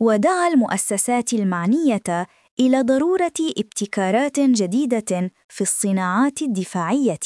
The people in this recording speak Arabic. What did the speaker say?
ودعا المؤسسات المعنية إلى ضرورة ابتكارات جديدة في الصناعات الدفاعية.